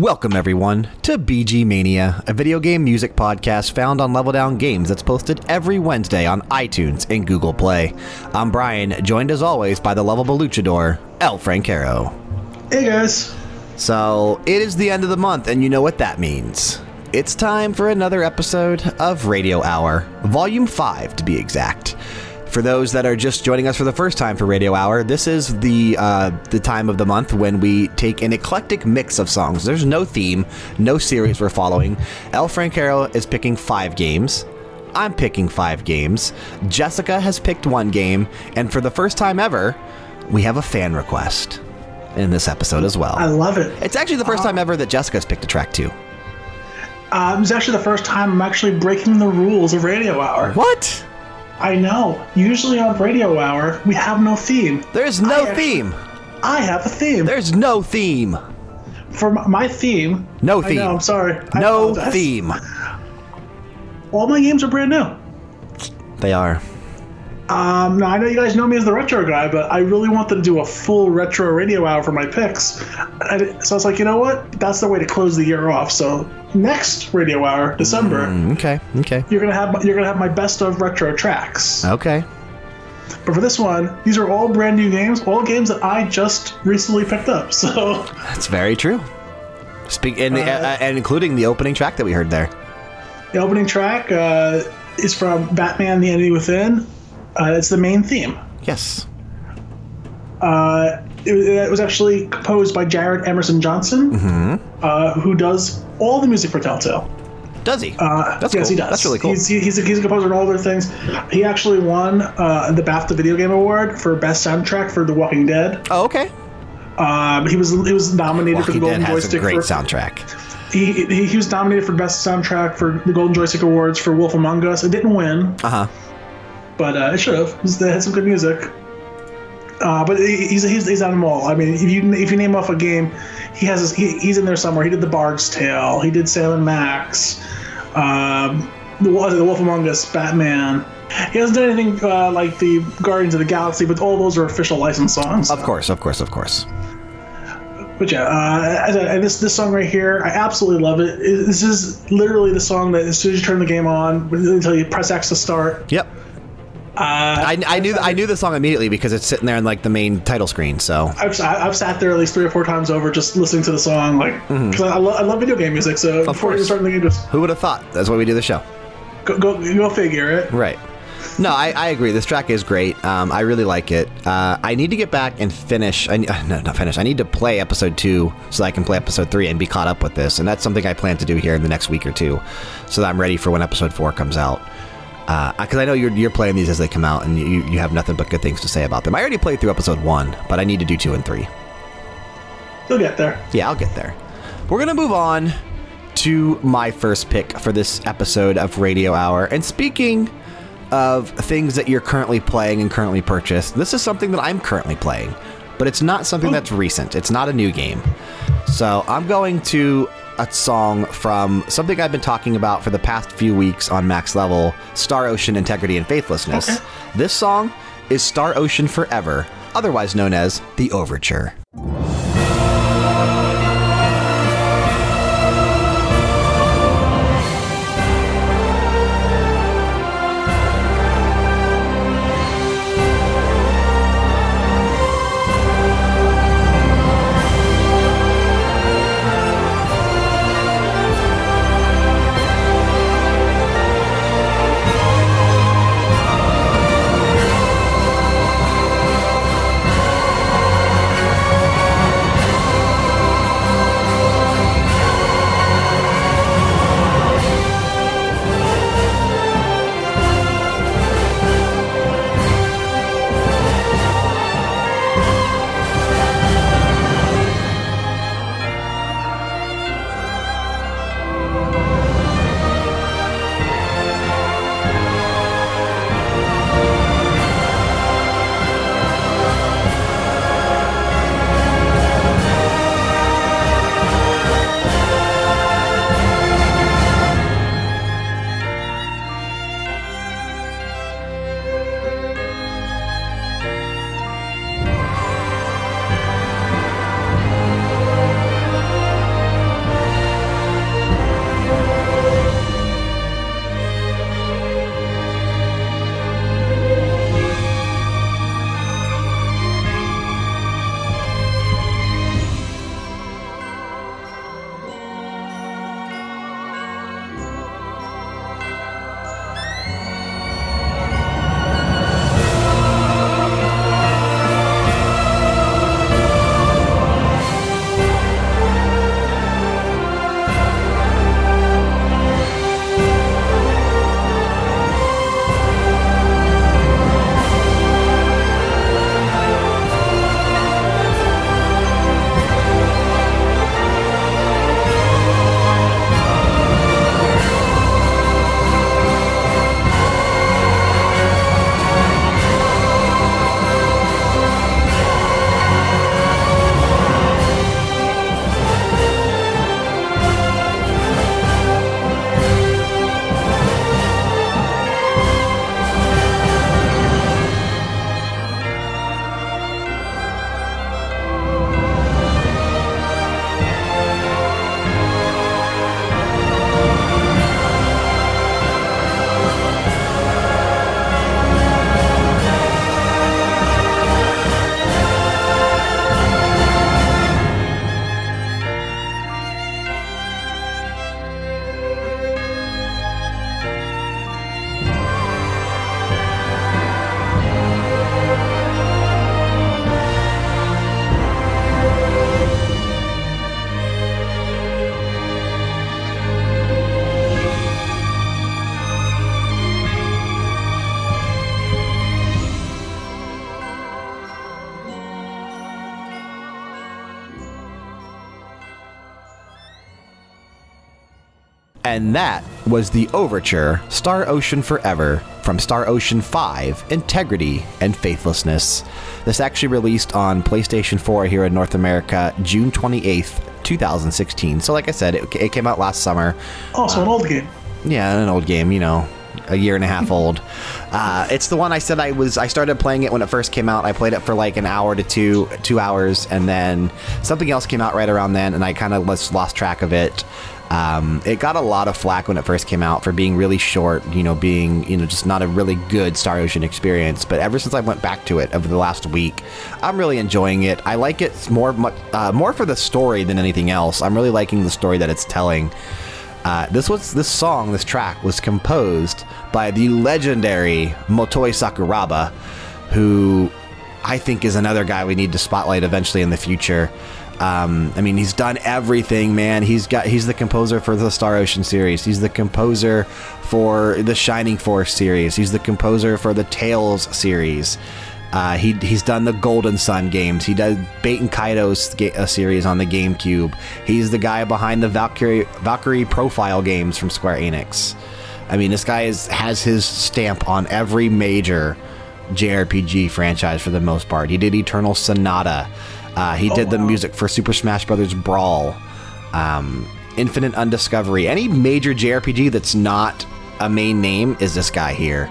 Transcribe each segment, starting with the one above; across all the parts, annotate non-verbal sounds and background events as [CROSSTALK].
Welcome, everyone, to BG Mania, a video game music podcast found on Level Down Games that's posted every Wednesday on iTunes and Google Play. I'm Brian, joined as always by the lovable luchador, El Francaro. Hey, guys. So, it is the end of the month, and you know what that means. It's time for another episode of Radio Hour, Volume 5 to be exact. For those that are just joining us for the first time for Radio Hour, this is the uh, the time of the month when we take an eclectic mix of songs. There's no theme, no series we're following. El Francaro is picking five games. I'm picking five games. Jessica has picked one game, and for the first time ever, we have a fan request in this episode as well. I love it. It's actually the first time ever that Jessica's picked a track too. Uh, it was actually the first time I'm actually breaking the rules of Radio Hour. What? I know. Usually on Radio Hour, we have no theme. There's no I actually- theme. I have a theme. There's no theme. For my theme. No I theme. know, I'm sorry. No theme. All my games are brand new. They are. Um, now I know you guys know me as the retro guy, but I really want them to do a full retro radio hour for my picks. And so I was like, you know what? That's the way to close the year off. So next radio hour, December, Okay. Okay. you're gonna have you're gonna have my best of retro tracks. Okay. But for this one, these are all brand new games, all games that I just recently picked up. [LAUGHS] So That's very true. Speak and, uh, and including the opening track that we heard there. the opening track uh, is from Batman: The Enemy Within. Uh, it's the main theme. Yes. Uh, it, was actually composed by Jared Emerson Johnson, uh, who does all the music for Telltale. Does he? Uh, That's yes, cool. he does. That's really cool. He's, he's, a, he's a composer on all their things. He actually won uh, the BAFTA Video Game Award for Best Soundtrack for The Walking Dead. oh, okay. Um, he was he was nominated for the Walking Dead Golden has a Joystick great for, soundtrack. he, he he was nominated for best soundtrack for the Golden Joystick Awards for Wolf Among Us. It didn't win, Uh huh. but uh, it should have. It had some good music. Uh, but he's, he's he's on them all. I mean, if you if you name off a game, he has his, he, he's in there somewhere. He did the Bard's Tale. He did Sam & Max. Um, the, Wolf- the Wolf Among Us, Batman. He hasn't done anything uh, like the Guardians of the Galaxy, but all those are official licensed songs. Of course, of course, of course. But yeah, uh, I- this this song right here, I absolutely love it. It- This is literally the song that as soon as you turn the game on, until you press X to start. Yep. I, I knew I knew the song immediately because it's sitting there in like the main title screen. So I've, I've sat there at least three or four times over just listening to the song, like because I, lo- I love video game music. So before Mm-hmm. you start the game, just who would have thought? That's why we do the show. go go, go figure it. Right. No, I, I agree. This track is great. Um, I really like it. Uh, I need to get back and finish. I, uh, [LAUGHS] no, not finish. I need to play episode two so that I can play episode three and be caught up with this. And that's something I plan to do here in the next week or two, so that I'm ready for when episode four comes out. Uh, because I know you're you're playing these as they come out, and you you have nothing but good things to say about them. I already played through episode one, but I need to do two and three. You'll get there. Yeah, I'll get there. We're going to move on to my first pick for this episode of Radio Hour. And speaking of things that you're currently playing and currently purchased, this is something that I'm currently playing, but it's not something oh. that's recent. It's not a new game. So I'm going to a song from something I've been talking about for the past few weeks on Max Level Star Ocean Integrity and Faithlessness. Okay. This song is Star Ocean Forever, otherwise known as The Overture. And that was the overture Star Ocean Forever from Star Ocean 5 Integrity and Faithlessness. This actually released on PlayStation 4 here in North America June 28th, 2016. So, like I said, it, it came out last summer. Also, an old game. Yeah, an old game, you know, a year and a half old. Uh, it's the one I said I was. I started playing it when it first came out. I played it for like an hour to two two hours, and then something else came out right around then, and I kind of lost, lost track of it. Um, it got a lot of flack when it first came out for being really short, you know, being you know just not a really good Star Ocean experience. But ever since I went back to it over the last week, I'm really enjoying it. I like it more uh, more for the story than anything else. I'm really liking the story that it's telling. Uh, this was this song, this track was composed by the legendary Motoi Sakuraba, who I think is another guy we need to spotlight eventually in the future. Um, I mean, he's done everything, man. He's got he's the composer for the Star Ocean series. He's the composer for the Shining Force series. He's the composer for the Tales series. Uh, he he's done the Golden Sun games. He does Baten Kaitos ga- series on the GameCube. He's the guy behind the Valkyrie Valkyrie Profile games from Square Enix. I mean, this guy is, has his stamp on every major JRPG franchise for the most part. He did Eternal Sonata. Uh, he oh, did the wow. music for Super Smash Bros. Brawl, um, Infinite Undiscovery. Any major JRPG that's not a main name is this guy here.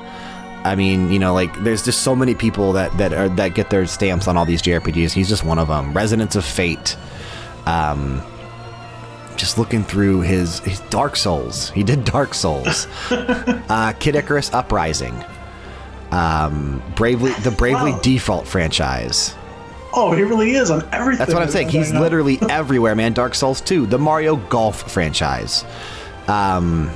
I mean, you know, like there's just so many people that that are that get their stamps on all these JRPGs. He's just one of them. Resonance of Fate. Um, just looking through his, his Dark Souls. He did Dark Souls. [LAUGHS] uh, Kid Icarus Uprising. Um, Bravely the Bravely wow. Default franchise. Oh, he really is on everything. That's what I'm saying. He's literally [LAUGHS] everywhere, man. Dark Souls 2, the Mario Golf franchise. Um,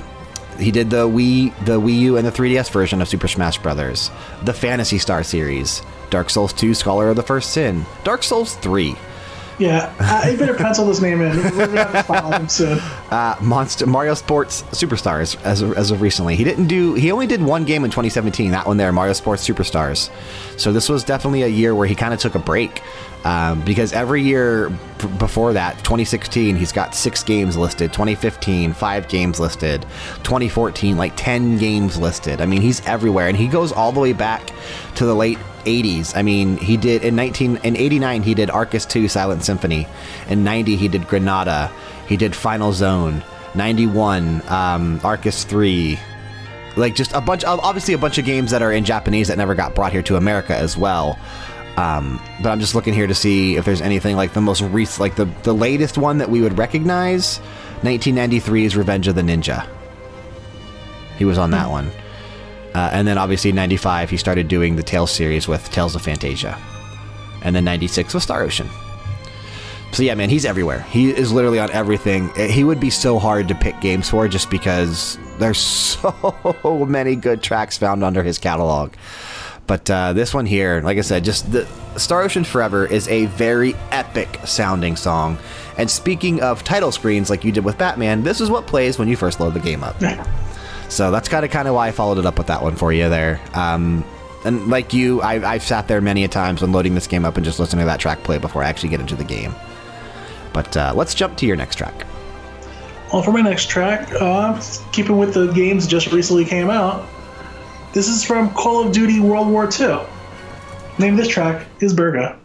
he did the Wii, the Wii U, and the 3DS version of Super Smash Bros. The Phantasy Star series, Dark Souls 2, Scholar of the First Sin, Dark Souls 3, yeah, uh, you better pencil this name in. We're gonna have to file him soon. Uh, Monster Mario Sports Superstars as of, as of recently. He didn't do. He only did one game in 2017. That one there, Mario Sports Superstars. So this was definitely a year where he kind of took a break. Um, because every year before that, 2016, he's got six games listed. 2015, five games listed. 2014, like 10 games listed. I mean, he's everywhere, and he goes all the way back to the late 80s. I mean, he did in 19 in 89 he did Arcus 2 Silent Symphony. In 90 he did Granada. He did Final Zone. 91 um, Arcus 3. Like just a bunch of obviously a bunch of games that are in Japanese that never got brought here to America as well. Um, but I'm just looking here to see if there's anything like the most recent, like the, the latest one that we would recognize. 1993's Revenge of the Ninja. He was on that hmm. one. Uh, and then obviously 95, he started doing the Tales series with Tales of Phantasia. And then 96 with Star Ocean. So yeah, man, he's everywhere. He is literally on everything. Eh, he would be so hard to pick games for just because there's [LAUGHS] so many good tracks found under his catalog. But uh, this one here, like I said, just the Star Ocean Forever is a very epic sounding song. And speaking of title screens, like you did with Batman, this is what plays when you first load the game up. [LAUGHS] So that's kind of kind of why I followed it up with that one for you there. Um, and like you, I, have sat there many a times when loading this game up and just listening to that track play before I actually get into the game. But uh, let's jump to your next track. Well, for my next track, uh, keeping with the games just recently came out, this is from Call of Duty World War II. name of this track is Berga.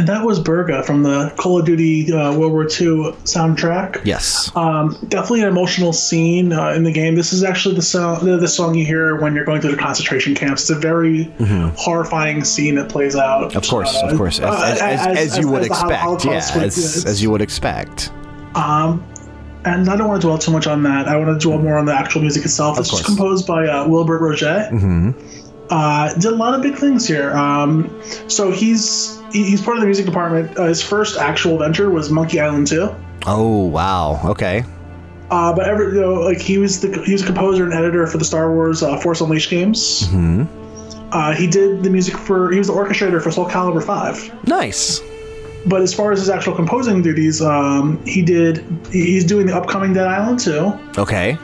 And that was Berga from the Call of Duty uh, World War II soundtrack. Yes. Um, definitely an emotional scene uh, in the game. This is actually the song, the, the song you hear when you're going through the concentration camps. It's a very horrifying scene that plays out. Mm-hmm. Of course, uh, of course, as, uh, as, as, as you would as expect. Yeah, as, as you would expect. Um, and I don't want to dwell too much on that. I want to dwell more on the actual music itself. It's course. composed by uh, Wilbert Roget. hmm Uh, did a lot of big things here. Um, so he's he- he's part of the music department. Uh, his first actual venture was Monkey Island 2. Oh wow. Okay. Uh, but ever you know, like he was the he was a composer and editor for the Star Wars uh, Force Unleashed games. Hmm. Uh, he did the music for he was the orchestrator for Soul Calibur 5. Nice. But as far as his actual composing duties, um, he did he's doing the upcoming Dead Island 2. Okay.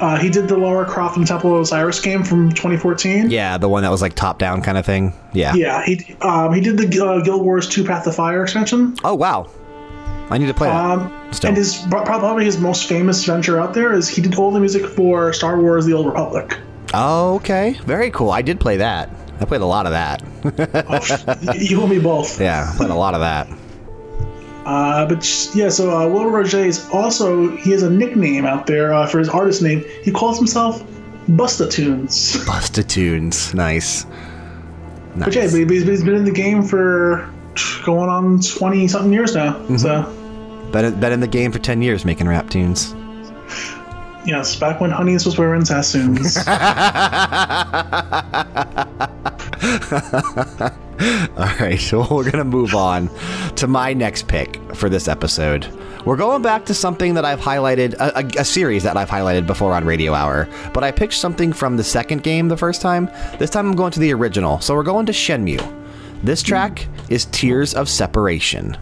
Uh, he did the Lara Croft and Temple of Osiris game from 2014. Yeah, the one that was like top down kind of thing. Yeah. Yeah, he um, he did the uh, Guild Wars 2 Path of Fire expansion. Oh wow. I need to play that. Um, Still. and his probably his most famous venture out there is he did all the music for Star Wars: The Old Republic. Oh, okay. Very cool. I did play that. I played a lot of that. Y- you and me both. [LAUGHS] yeah, I played a lot of that. Uh, but yeah, so uh, Will Roget is also he has a nickname out there uh, for his artist name. He calls himself Busta Tunes. [LAUGHS] Busta Tunes. Nice. Nice. But yeah, but he's, been in the game for going on twenty something years now. Mm-hmm. So been, in- been in the game for 10 years making rap tunes. yes, back when Honeys was wearing Sassoons. [LAUGHS] All right, so we're going to move on to my next pick for this episode. We're going back to something that I've highlighted, a, a, a series that I've highlighted before on Radio Hour, but I picked something from the second game the first time. This time I'm going to the original, so we're going to Shenmue. This track is Tears of Separation.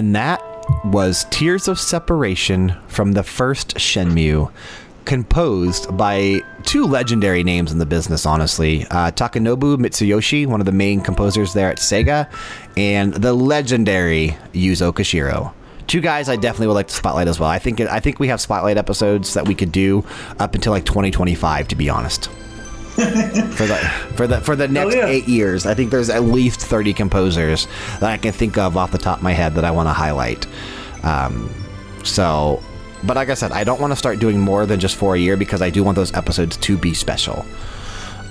And that was Tears of Separation from the first Shenmue, composed by two legendary names in the business, honestly. Uh, Takenobu Mitsuyoshi, one of the main composers there at Sega, and the legendary Yuzo Koshiro. Two guys I definitely would like to spotlight as well. I think I think we have spotlight episodes that we could do up until like 2025, to be honest. For the for the for the next yeah. eight years. I think there's at least 30 composers that I can think of off the top of my head that I want to highlight. Um, so, but like I said, I don't want to start doing more than just for a year because I do want those episodes to be special.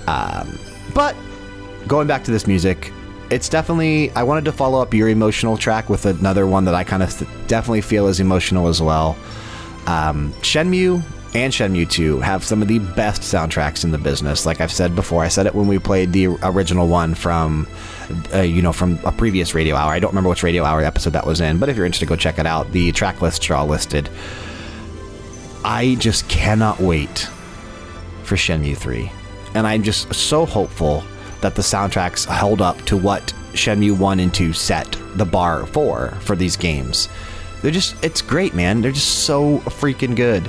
Um, but going back to this music, it's definitely I wanted to follow up your emotional track with another one that I kind of definitely feel is emotional as well. Um, Shenmue and Shenmue 2 have some of the best soundtracks in the business. Like I've said before, I said it when we played the original one from, uh, you know, from a previous Radio Hour. I don't remember which Radio Hour episode that was in, but if you're interested, go check it out. The track lists are all listed. I just cannot wait for Shenmue 3. And I'm just so hopeful that the soundtracks held up to what Shenmue 1 and 2 set the bar for for these games. They're just, it's great, man. They're just so freaking good.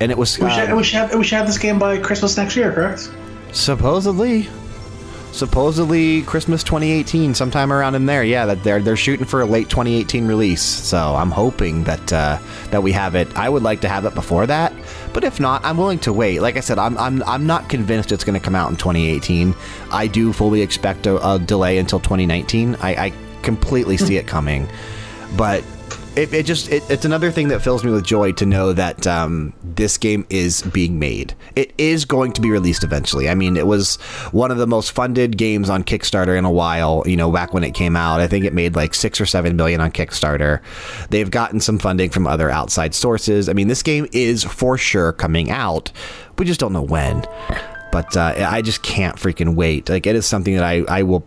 And it was. We should, um, we, should have, we should have this game by Christmas next year, correct? Supposedly. Supposedly Christmas 2018, sometime around in there. Yeah, that they're they're shooting for a late 2018 release. So I'm hoping that uh, that we have it. I would like to have it before that, but if not, I'm willing to wait. Like I said, I'm I'm I'm not convinced it's going to come out in 2018. I do fully expect a, a delay until 2019. I, I completely see it coming, but it, it just it, it's another thing that fills me with joy to know that um, this game is being made. It is going to be released eventually. I mean, it was one of the most funded games on Kickstarter in a while. You know, back when it came out, I think it made like six or seven million on Kickstarter. They've gotten some funding from other outside sources. I mean, this game is for sure coming out. We just don't know when. But uh, I just can't freaking wait. Like, it is something that I, I will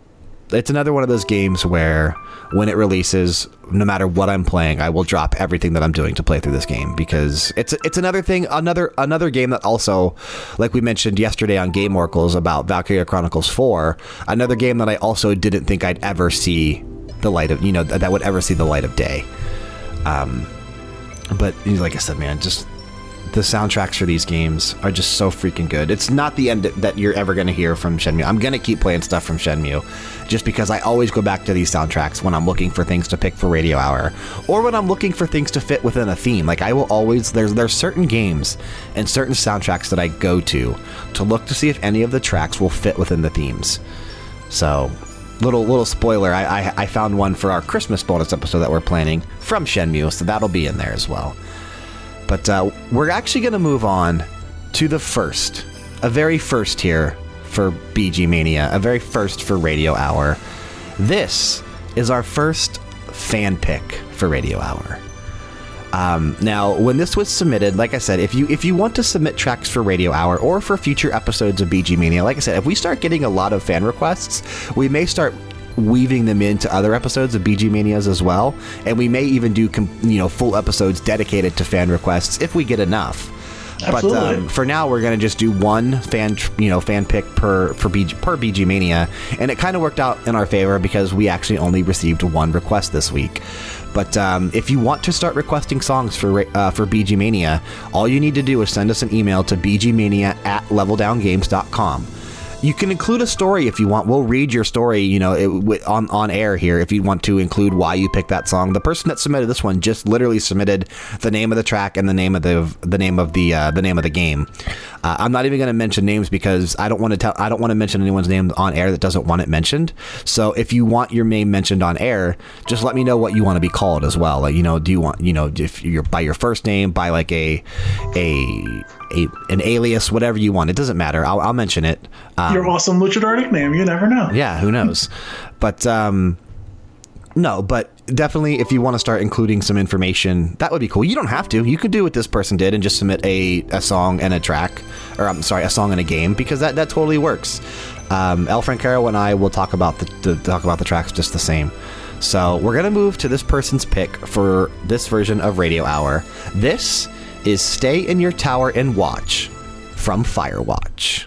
it's another one of those games where when it releases, no matter what I'm playing, I will drop everything that I'm doing to play through this game because it's it's another thing, another another game that also, like we mentioned yesterday on Game Oracles about Valkyria Chronicles 4, another game that I also didn't think I'd ever see the light of, you know, that would ever see the light of day. Um, but like I said, man, just the soundtracks for these games are just so freaking good. It's not the end that you're ever going to hear from Shenmue. I'm going to keep playing stuff from Shenmue just because I always go back to these soundtracks when I'm looking for things to pick for Radio Hour or when I'm looking for things to fit within a theme. Like I will always there's there's certain games and certain soundtracks that I go to to look to see if any of the tracks will fit within the themes. So, little little spoiler, I I, I found one for our Christmas bonus episode that we're planning from Shenmue, so that'll be in there as well. But uh, we're actually going to move on to the first, a very first here for BG Mania, a very first for Radio Hour. This is our first fan pick for Radio Hour. Um, now, when this was submitted, like I said, if you if you want to submit tracks for Radio Hour or for future episodes of BG Mania, like I said, if we start getting a lot of fan requests, we may start weaving them into other episodes of BG Manias as well, and we may even do you know full episodes dedicated to fan requests if we get enough. Absolutely. But um, for now, we're gonna just do one fan, you know, fan pick per for BG, per BG Mania, and it kind of worked out in our favor because we actually only received one request this week. But um, if you want to start requesting songs for uh, for BG Mania, all you need to do is send us an email to bgmania at leveldowngames.com. You can include a story if you want. We'll read your story, you know, it, on on air here if you want to include why you picked that song. The person that submitted this one just literally submitted the name of the track and the name of the the name of the uh, the name of the game. Uh, I'm not even going to mention names because I don't want to tell I don't want to mention anyone's name on air that doesn't want it mentioned. So if you want your name mentioned on air, just let me know what you want to be called as well. Like you know, do you want you know if you're by your first name, by like a a a, an alias, whatever you want. It doesn't matter. I'll, I'll mention it. Um, Your awesome luchador nickname. You never know. yeah, who knows? [LAUGHS] but um, no, but definitely if you want to start including some information, that would be cool. You don't have to. You could do what this person did and just submit a, a song and a track, or I'm sorry, a song and a game because that, that totally works. Um, El Francaro and I will talk about the, the talk about the tracks just the same. So we're gonna move to this person's pick for this version of Radio Hour. This is "Stay in Your Tower and Watch" from Firewatch.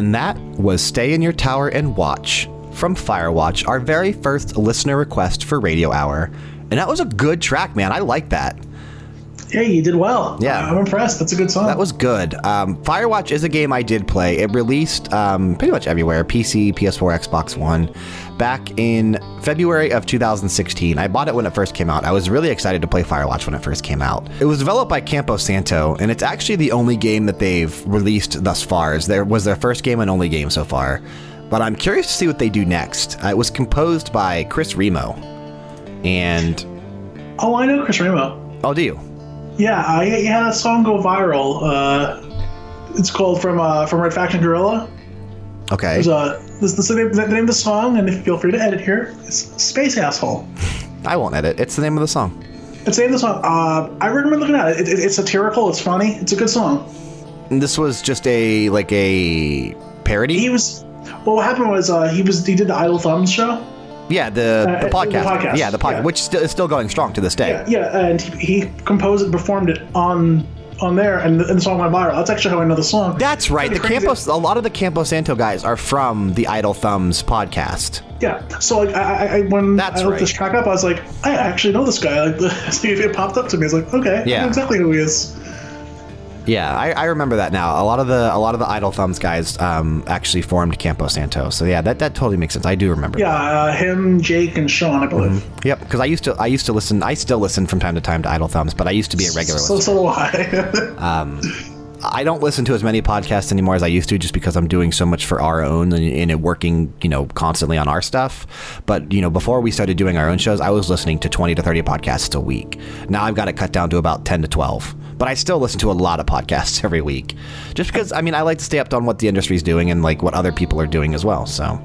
And that was Stay in Your Tower and Watch from Firewatch, our very first listener request for Radio Hour. And that was a good track, man. I like that. Yeah, you did well. Yeah. I'm impressed. That's a good song. That was good. Um, Firewatch is a game I did play. It released um, pretty much everywhere PC, PS4, Xbox One back in February of 2016. I bought it when it first came out. I was really excited to play Firewatch when it first came out. It was developed by Campo Santo, and it's actually the only game that they've released thus far. Is there was their first game and only game so far. But I'm curious to see what they do next. Uh, it was composed by Chris Remo, and oh, I know Chris Remo. oh, do you? Yeah, I, he had a song go viral. Uh, it's called from uh, from Red Faction Guerrilla. Okay. There's a this, this the name, the name of the song, and if feel free to edit here. It's Space Asshole. I won't edit. It's the name of the song. It's the name of the song. Uh, I recommend looking at it. It, it. It's satirical. It's funny. It's a good song. And this was just a like a parody. He was. Well, what happened was uh, he was he did the Idle Thumbs show. Yeah, the, Uh, the, the podcast. podcast, Yeah, the podcast, yeah. which still, is still going strong to this day. Yeah, yeah, and he, he composed it, performed it on on there, and the, and the song went viral. That's actually how I know the song. That's right. The crazy. Campos, a lot of the Campo Santo guys are from the Idle Thumbs podcast. Yeah. So like I, I- I when That's I looked right. this track up, I was like, I actually know this guy. Like [LAUGHS] the, it popped up to me. I was like, okay, I Yeah. know exactly who he is. Yeah, I, I remember that now. A lot of the a lot of the Idle Thumbs guys um, actually formed Campo Santo. So yeah, that, that totally makes sense. I do remember. Yeah, uh, him, Jake, and Sean, I believe. that. Yep. Because I used to I used to listen. I still listen from time to time to Idle Thumbs, but I used to be a regular So listener. so do I. [LAUGHS] I don't listen to as many podcasts anymore as I used to, just because I'm doing so much for our own and, and it working, you know, constantly on our stuff. But you know, before we started doing our own shows, I was listening to 20 to 30 podcasts a week. Now I've got it cut down to about 10 to 12. But I still listen to a lot of podcasts [LAUGHS] every week, just because I mean I like to stay up on what the industry's doing and like what other people are doing as well. So.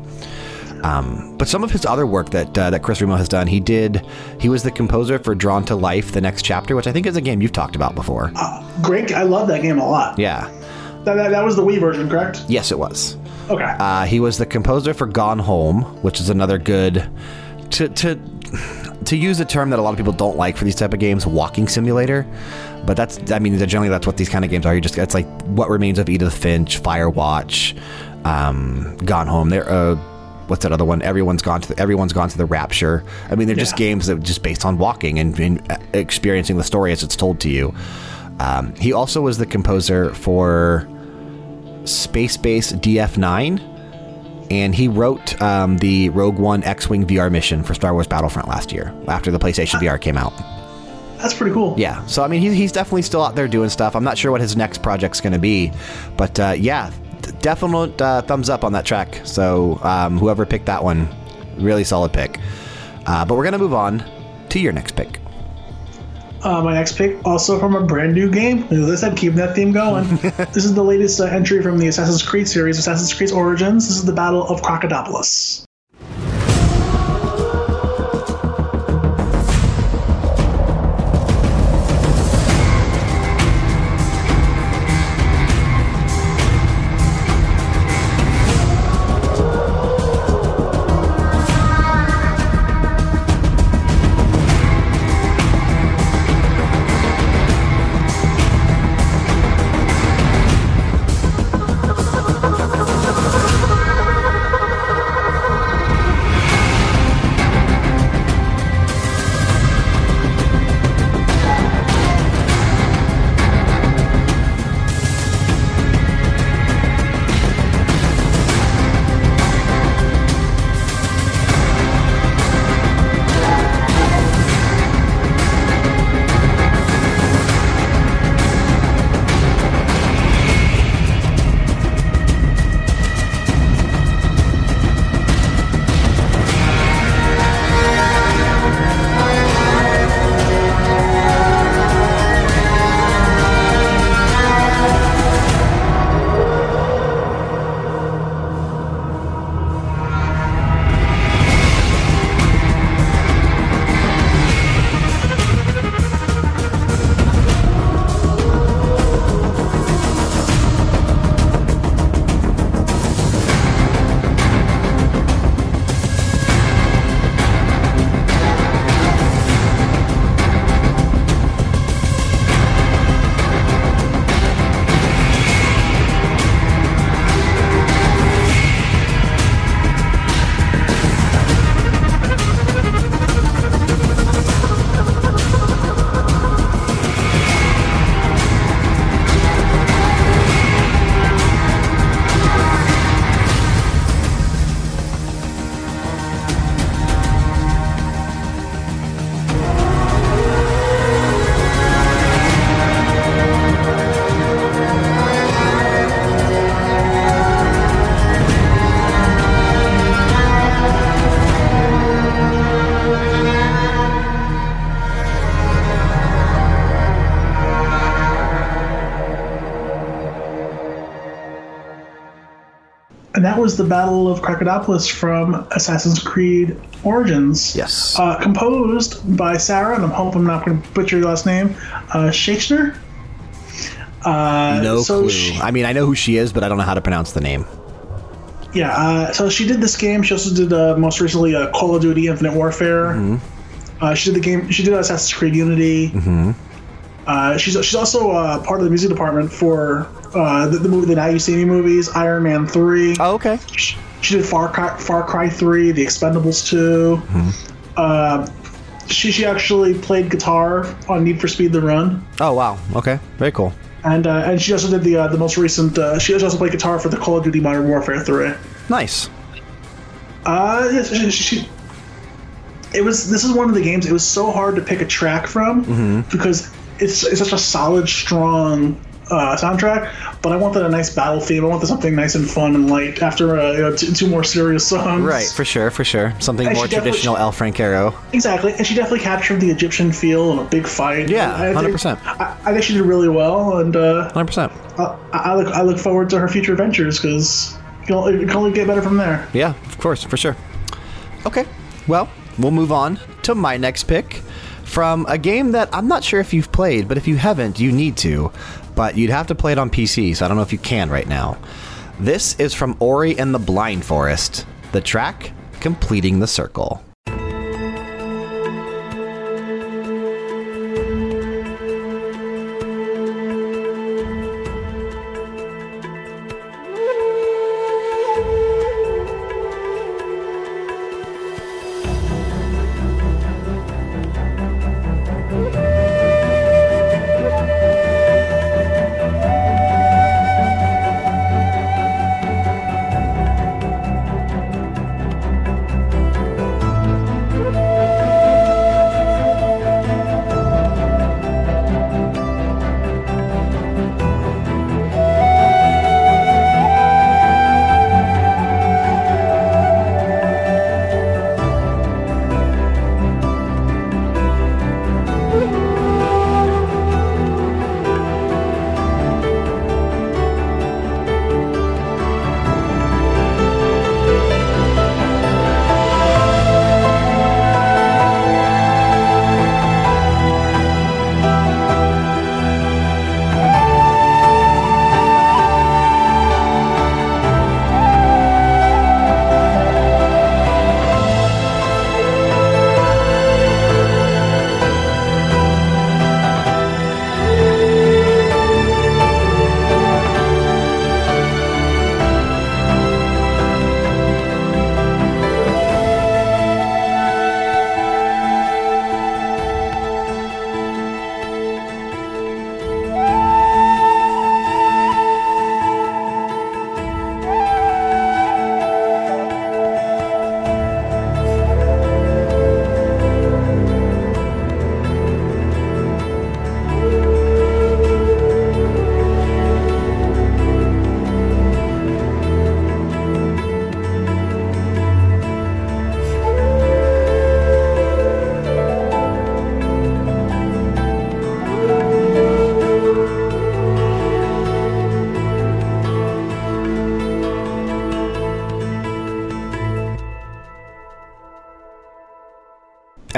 Um, but some of his other work that uh, that Chris Remo has done, he did. He was the composer for Drawn to Life: The Next Chapter, which I think is a game you've talked about before. Great. I love that game a lot. Yeah. That, that, that was the Wii version, correct? Yes, it was. Okay. Uh, he was the composer for Gone Home, which is another good to to to use a term that a lot of people don't like for these type of games, walking simulator. But that's I mean generally that's what these kind of games are. You just it's like What Remains of Edith Finch, Firewatch, um, Gone Home. There, uh, what's that other one? Everyone's gone to the, everyone's gone to the Rapture. I mean they're just games that just based on walking and, and uh, experiencing the story as it's told to you. Um, he also was the composer for Space Base DF9 and he wrote um, the Rogue One X-wing VR mission for Star Wars Battlefront last year after the PlayStation VR came out. That's pretty cool. Yeah, so I mean, he's, he's definitely still out there doing stuff. I'm not sure what his next project's going to be, but uh, yeah, definite uh, thumbs up on that track. So um, whoever picked that one, really solid pick. Uh, but we're going to move on to your next pick. Uh, my next pick, also from a brand new game. As I said, keeping that theme going. [LAUGHS] this is the latest uh, entry from the Assassin's Creed series, Assassin's Creed Origins. This is the Battle of Crocodipolis. And that was the Battle of Crocodilopolis from Assassin's Creed Origins. Yes. Uh, composed by Sarah, and I'm hoping I'm not going to butcher your last name, uh, Shakespeare. Uh, no so clue. she- I mean, I know who she is, but I don't know how to pronounce the name. Yeah, uh, so she did this game. She also did uh, most recently uh, Call of Duty: Infinite Warfare. Mm-hmm. Uh, she did the game. She did Assassin's Creed Unity. Mm-hmm. Uh, she's she's also uh, part of the music department for uh, the, the movie the Now You See Me movies, Iron Man three. Oh, okay. She, she did Far Cry, Far Cry three, The Expendables 2 Mm-hmm. Uh, she she actually played guitar on Need for Speed: The Run. Oh, wow. Okay. Very cool. And, uh, and she also did the uh, the most recent. Uh, she also played guitar for the Call of Duty Modern Warfare 3. Nice. Uh, yes, she, she, it was. This is one of the games. It was so hard to pick a track from because it's it's such a solid, strong uh, soundtrack. But I wanted a nice battle theme. I wanted something nice and fun and light after uh, you know, two, two more serious [LAUGHS] songs. Right, for sure, for sure. Something I more traditional El Francaro. Exactly, and she definitely captured the Egyptian feel in a big fight. Yeah, I think- 100%. I, I think she did really well, and uh, 100%. I, I look I look forward to her future adventures because it can only- it can only get better from there. Yeah, of course, for sure. Okay, well, we'll move on to my next pick from a game that I'm not sure if you've played, but if you haven't, you need to. But you'd have to play it on PC, so I don't know if you can right now. This is from Ori and the Blind Forest. The track, Completing the Circle.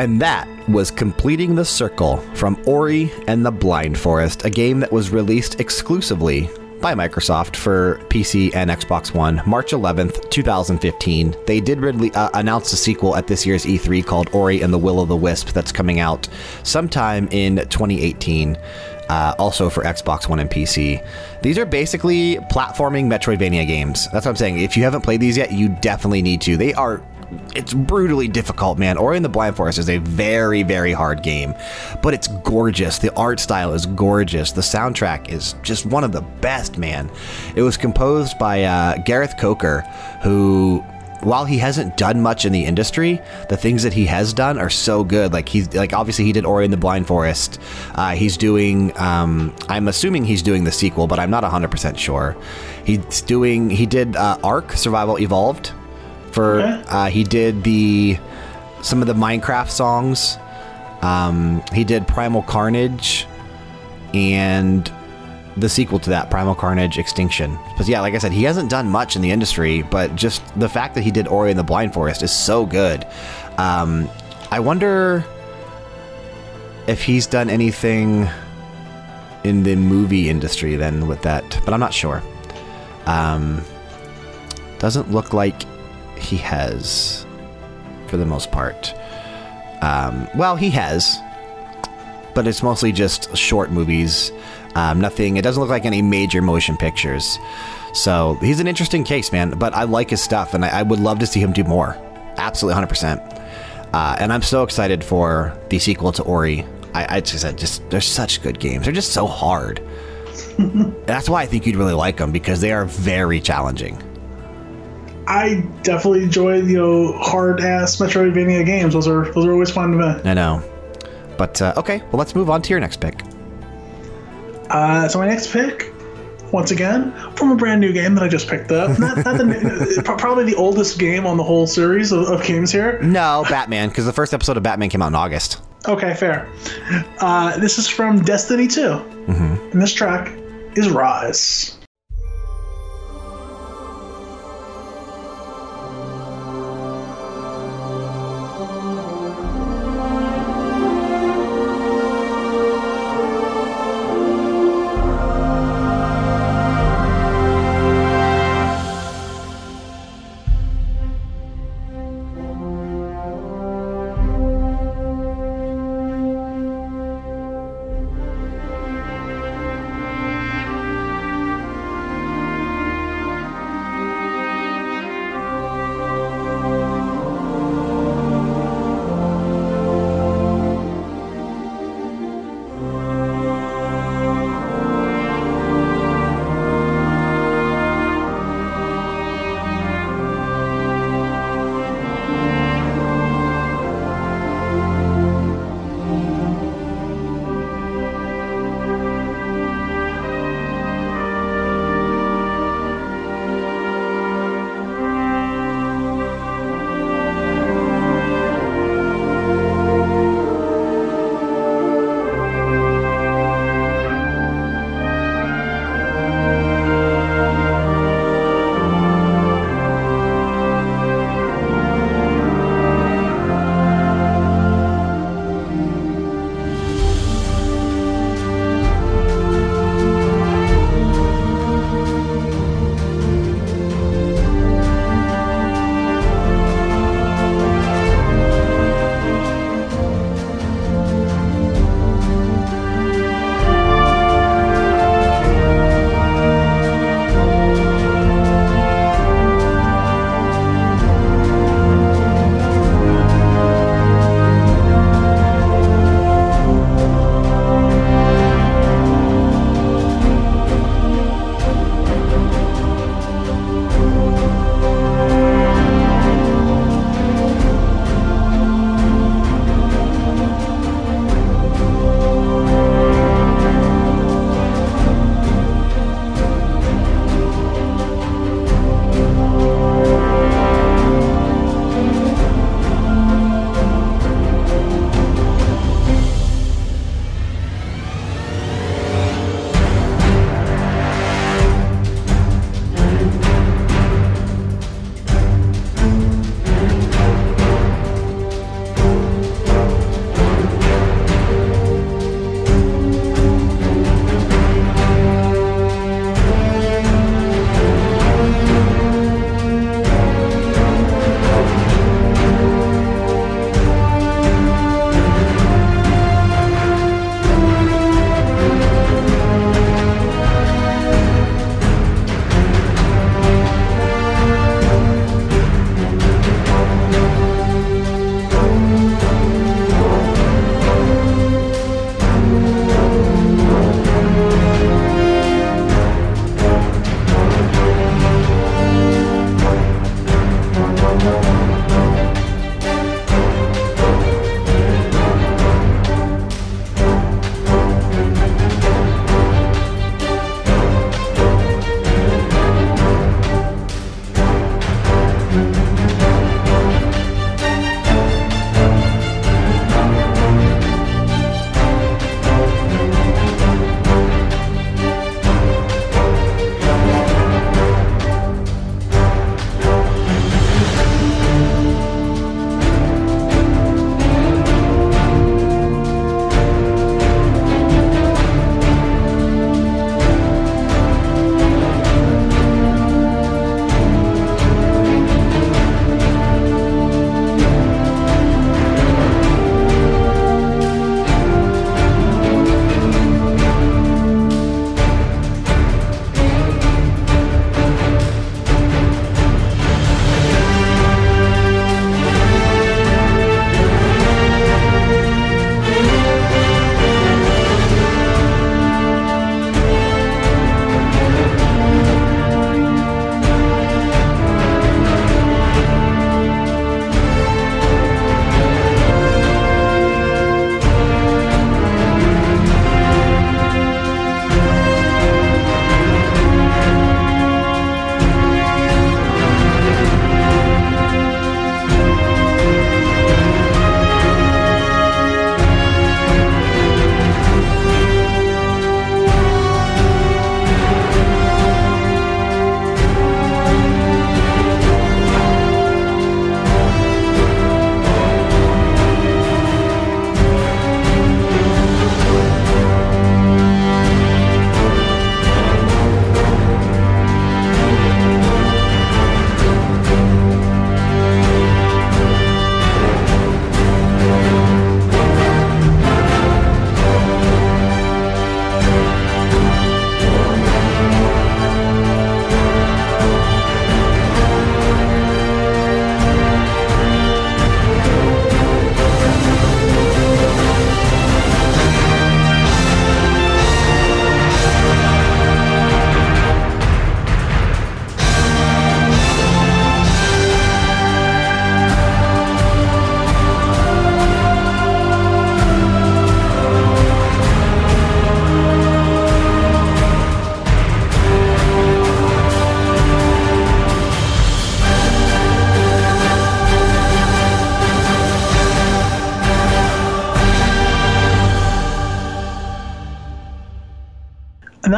And that was Completing the Circle from Ori and the Blind Forest, a game that was released exclusively by Microsoft for PC and Xbox One March 11th, 2015. They did uh, announce a sequel at this year's E3 called Ori and the Will of the Wisp that's coming out sometime in 2018. Uh, also for Xbox One and PC. These are basically platforming Metroidvania games. That's what I'm saying. If you haven't played these yet, you definitely need to. They are it's brutally difficult, man. Ori and the Blind Forest is a very, very hard game, but it's gorgeous. The art style is gorgeous. The soundtrack is just one of the best, man. It was composed by uh, Gareth Coker, who. While he hasn't done much in the industry, the things that he has done are so good. Like he's like obviously he did Ori and the Blind Forest. Uh, he's doing. Um, I'm assuming he's doing the sequel, but I'm not 100 percent sure. He's doing. He did uh, Ark Survival Evolved for Okay. uh, he did the some of the Minecraft songs. Um, he did Primal Carnage, and the sequel to that, Primal Carnage Extinction. But yeah, like I said, he hasn't done much in the industry, but just the fact that he did Ori and the Blind Forest is so good. Um, I wonder if he's done anything in the movie industry then with that, but I'm not sure. Um, doesn't look like he has, for the most part. Um, well, he has, but it's mostly just short movies. Um, nothing. It doesn't look like any major motion pictures. So he's an interesting case, man. But I like his stuff, and I, I would love to see him do more. Absolutely, hundred percent. Uh, and I'm so excited for the sequel to Ori. I, I just said, just they're such good games. They're just so hard. [LAUGHS] That's why I think you'd really like them because they are very challenging. I definitely enjoy you know hard ass Metroidvania games. Those are those are always fun to me. I know. But uh, okay, well let's move on to your next pick. Uh, so my next pick, once again, from a brand new game that I just picked up. Not, not the, [LAUGHS] probably the oldest game on the whole series of, of games here. No, Batman, because the first episode of Batman came out in August. Okay, fair. Uh, this is from Destiny 2. Mm-hmm. And this track is Rise.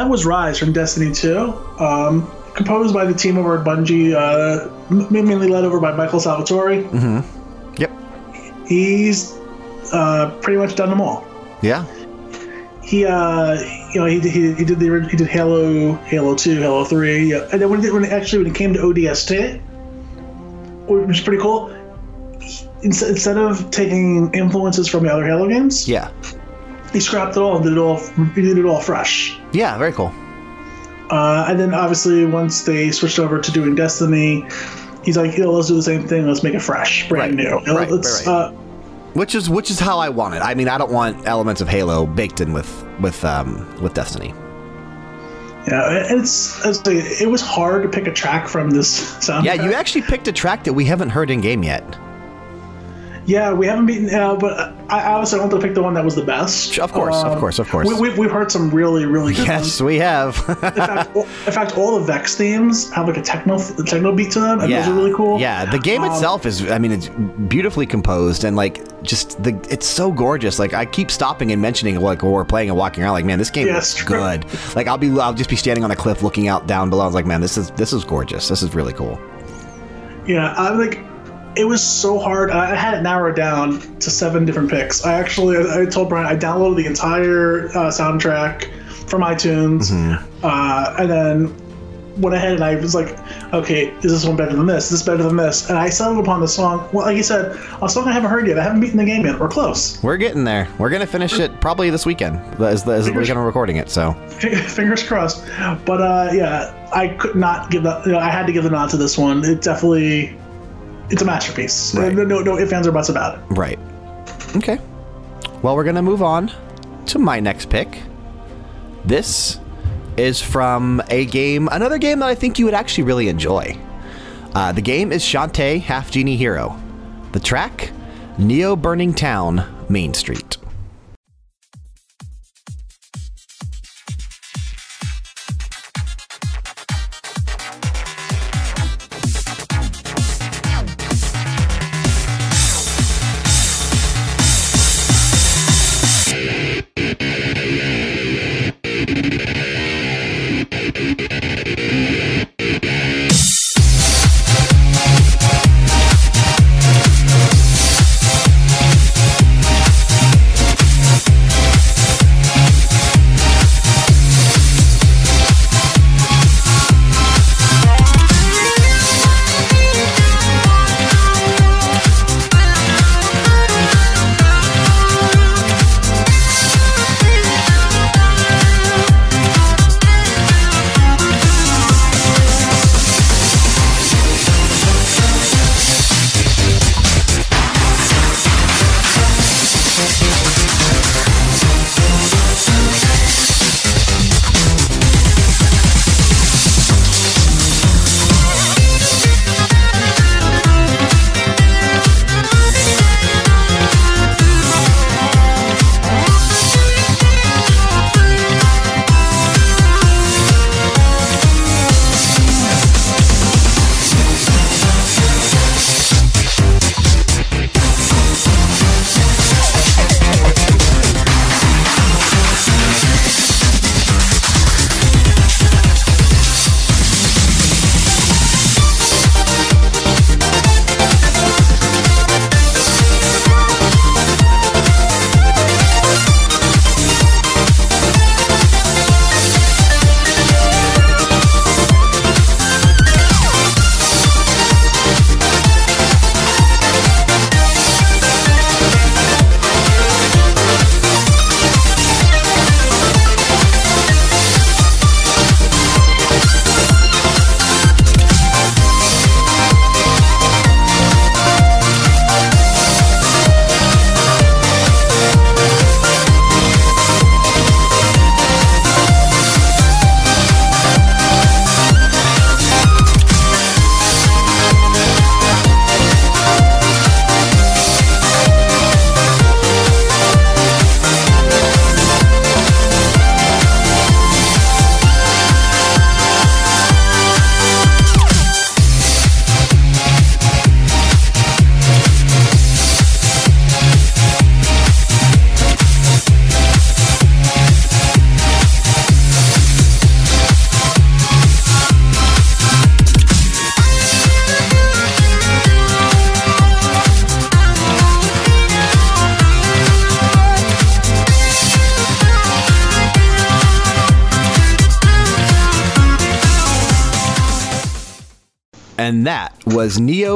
That was Rise from Destiny 2. Um, composed by the team over at Bungie, uh, mainly led over by Michael Salvatori. Yep. He's uh, pretty much done them all. Yeah. He, uh, you know, he, did- he, he did the he did Halo, Halo Two, Halo Three, yeah. and then when, when he- actually when it came to ODST, which is pretty cool. he- instead of taking influences from the other Halo games, Yeah. He scrapped it all and did it all. Did it all fresh. Yeah. Very cool. Uh, and then obviously once they switched over to doing Destiny, he's like, you know, let's do the same thing. Let's make it fresh, brand Right, new. Right, let's, right. Uh, Which is which is how I want it. I mean, I don't want elements of Halo baked in with with um with Destiny. yeah, it's, it's it was hard to pick a track from this [LAUGHS] soundtrack. Yeah, you actually picked a track that we haven't heard in game yet. Yeah, we haven't beaten, uh, but I obviously wanted to pick the one that was the best. Of course, of Um, course, of course. We, we've, we've heard some really, really good ones. Yes, we have. [LAUGHS] In fact, all, in fact, all the Vex themes have like a techno techno beat to them, and yeah, those are really cool. Yeah, the game Um, itself is. I mean, it's beautifully composed and like just the. It's so gorgeous. Like I keep stopping and mentioning like when we're playing and walking around. Like man, this game Yeah, looks good. Like I'll be. I'll just be standing on a cliff looking out down below. I was like, man, this is this is gorgeous. This is really cool. Yeah, I'm like, it was so hard. I I had it narrowed down to seven different picks. I actually, I I told Brian, I downloaded the entire uh, soundtrack from iTunes, Mm-hmm. uh, and then went ahead and I was like, okay, is this one better than this? Is this better than this? And I settled upon the song. Well, like you said, a song I haven't heard yet. I haven't beaten the game yet. We're close. We're getting there. We're gonna finish it probably this weekend. As the, as the weekend we're recording it. So [LAUGHS] Fingers crossed. But uh, yeah, I could not give that. You know, I had to give the nod to this one. It definitely, it's a masterpiece. Right. No, no, no ifs, ands, or buts about it. right. Okay. Well, we're gonna move on to my next pick. This is from a game, another game that I think you would actually really enjoy. Uh, the game is Shantae Half Genie Hero. The track, Neo Burning Town, Main Street.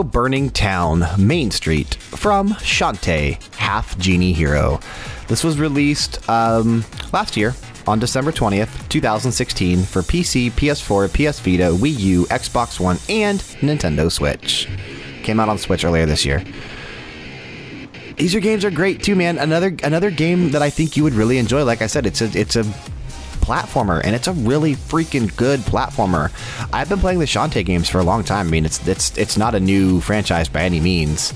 Burning Town Main Street from Shantae Half Genie Hero. This was released um, last year on December 20th, 2016 for PC, PS4, PS Vita, Wii U, Xbox One, and Nintendo Switch. Came out on Switch earlier this year. These are games are great too, man. Another another game that I think you would really enjoy. Like I said, it's a it's a platformer, and it's a really freaking good platformer. I've been playing the Shantae games for a long time. I mean, it's it's it's not a new franchise by any means.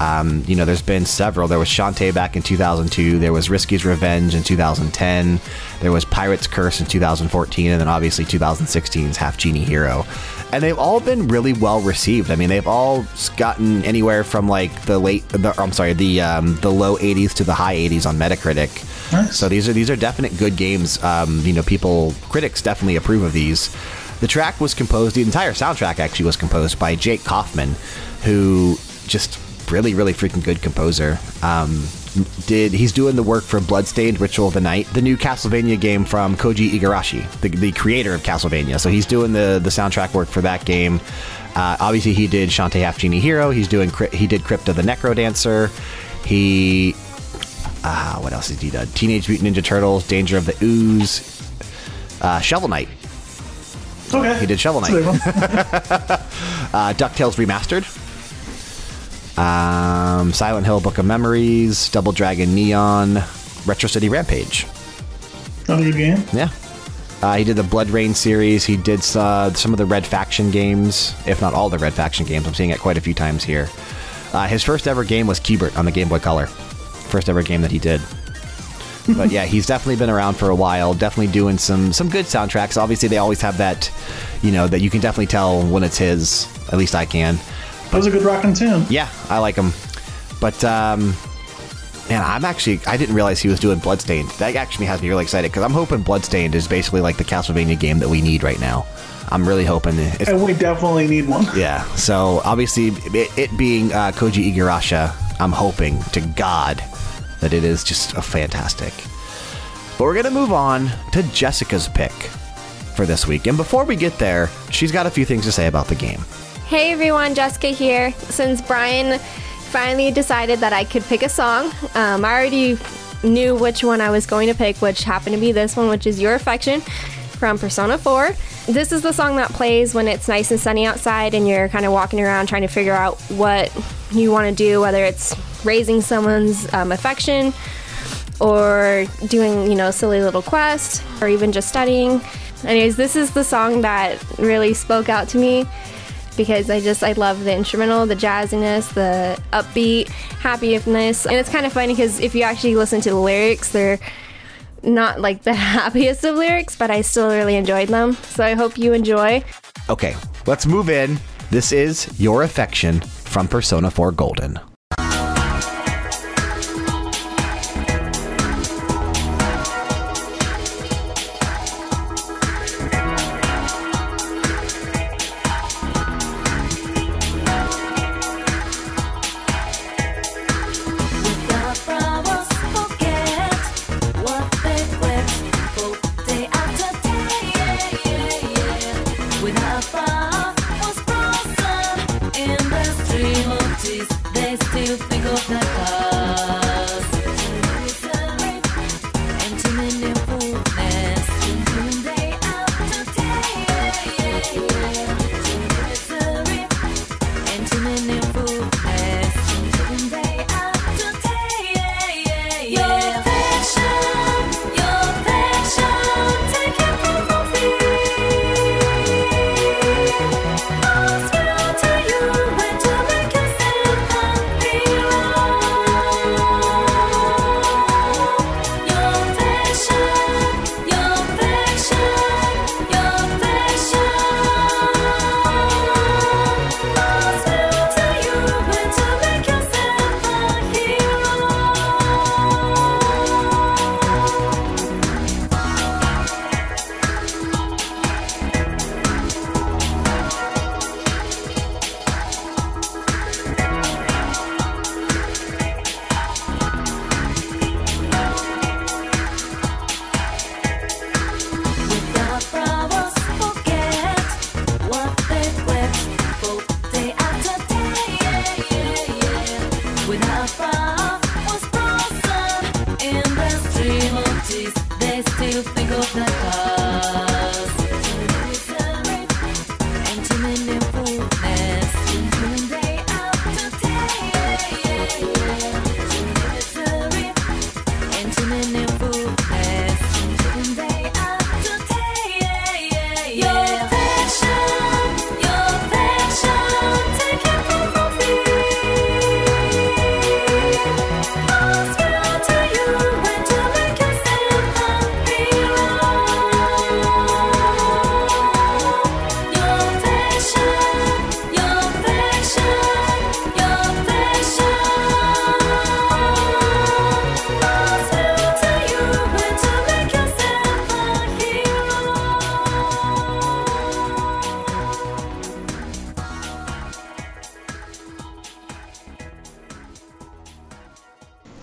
Um, you know, there's been several. There was Shantae back in 2002. There was Risky's Revenge in 2010. There was Pirate's Curse in 2014, and then obviously 2016's Half Genie Hero. And they've all been really well received. I mean, they've all gotten anywhere from like the late, the, I'm sorry, the um, the low 80s to the high 80s on Metacritic. Nice. So these are these are definite good games. Um, you know, people critics definitely approve of these. The track was composed. The entire soundtrack actually was composed by Jake Kaufman, who just really really freaking good composer. Um, did he's doing the work for Bloodstained Ritual of the Night, the new Castlevania game from Koji Igarashi, the, the creator of Castlevania. So he's doing the the soundtrack work for that game. Uh, obviously, he did Shantae Half Genie Hero. He's doing he did Crypt of the NecroDancer. He uh, what else has he done? Teenage Mutant Ninja Turtles, Danger of the Ooze, uh, Shovel Knight. Okay. He did Shovel That's a big Knight. [LAUGHS] Uh, DuckTales Remastered. Um, Silent Hill Book of Memories, Double Dragon Neon, Retro City Rampage. Another good game. Yeah. Uh, he did the BloodRayne series. He did uh, some of the Red Faction games, if not all the Red Faction games. I'm seeing it quite a few times here. Uh, his first ever game was Q*bert on the Game Boy Color. First ever game that he did. but yeah, he's definitely been around for a while. Definitely doing some some good soundtracks. Obviously, they always have that, you know, that you can definitely tell when it's his. At least I can. That was a good rockin' tune. Yeah, I like him. But um, man, I'm actually I didn't realize he was doing Bloodstained. That actually has me really excited because I'm hoping Bloodstained is basically like the Castlevania game that we need right now. I'm really hoping it's And we definitely need one. [LAUGHS] yeah. So obviously, it, it being uh, Koji Igarashi, I'm hoping to God that it is just a fantastic. But we're gonna move on to Jessica's pick for this week, and before we get there, she's got a few things to say about the game. Hey everyone, Jessica here. Since Brian finally decided that I could pick a song, um, I already knew which one I was going to pick, which happened to be this one, which is Your Affection from Persona 4. This is the song that plays when it's nice and sunny outside and you're kind of walking around trying to figure out what you want to do, whether it's raising someone's um, affection or doing, you know, silly little quests or even just studying. Anyways, this is the song that really spoke out to me because I just I love the instrumental, the jazziness, the upbeat, happiness, and it's kind of funny because if you actually listen to the lyrics, they're not like the [LAUGHS] happiest of lyrics, but I still really enjoyed them. So I hope you enjoy. Okay, let's move in. This is Your Affection from Persona 4 Golden.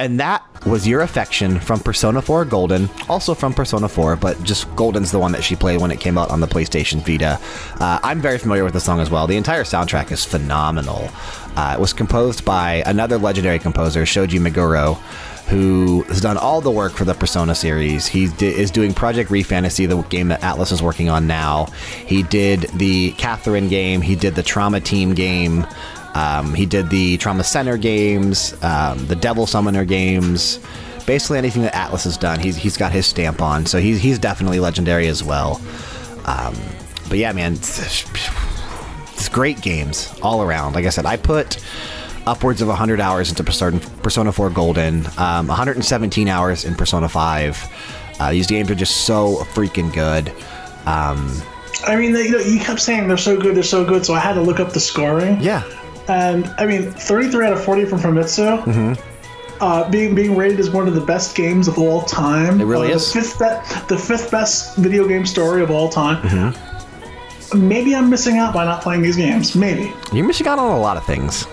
And that was Your Affection from Persona 4 Golden, also from Persona 4, but just Golden's the one that she played when it came out on the PlayStation Vita. Uh, I'm very familiar with the song as well. The entire soundtrack is phenomenal. Uh, it was composed by another legendary composer, Shoji Meguro, who has done all the work for the Persona series. He is doing Project Re Fantasy, the game that Atlus is working on now. He did the Catherine game, he did the Trauma Team game. Um, he did the Trauma Center games, um, the Devil Summoner games, basically anything that Atlus has done. He's, he's got his stamp on, so he's, he's definitely legendary as well. Um, but yeah, man, it's, it's great games all around. Like I said, I put upwards of 100 hours into Persona, Persona 4 Golden, um, 117 hours in Persona 5. Uh, these games are just so freaking good. Um, I mean, they, you, know, you kept saying they're so good, they're so good, so I had to look up the scoring. yeah, And I mean, 33 out of 40 from Famitsu. Mm-hmm. Uh, being being rated as one of the best games of all time. It really uh, is. The fifth, be- the fifth best video game story of all time. Mm-hmm. Maybe I'm missing out by not playing these games. Maybe. you're missing out on a lot of things.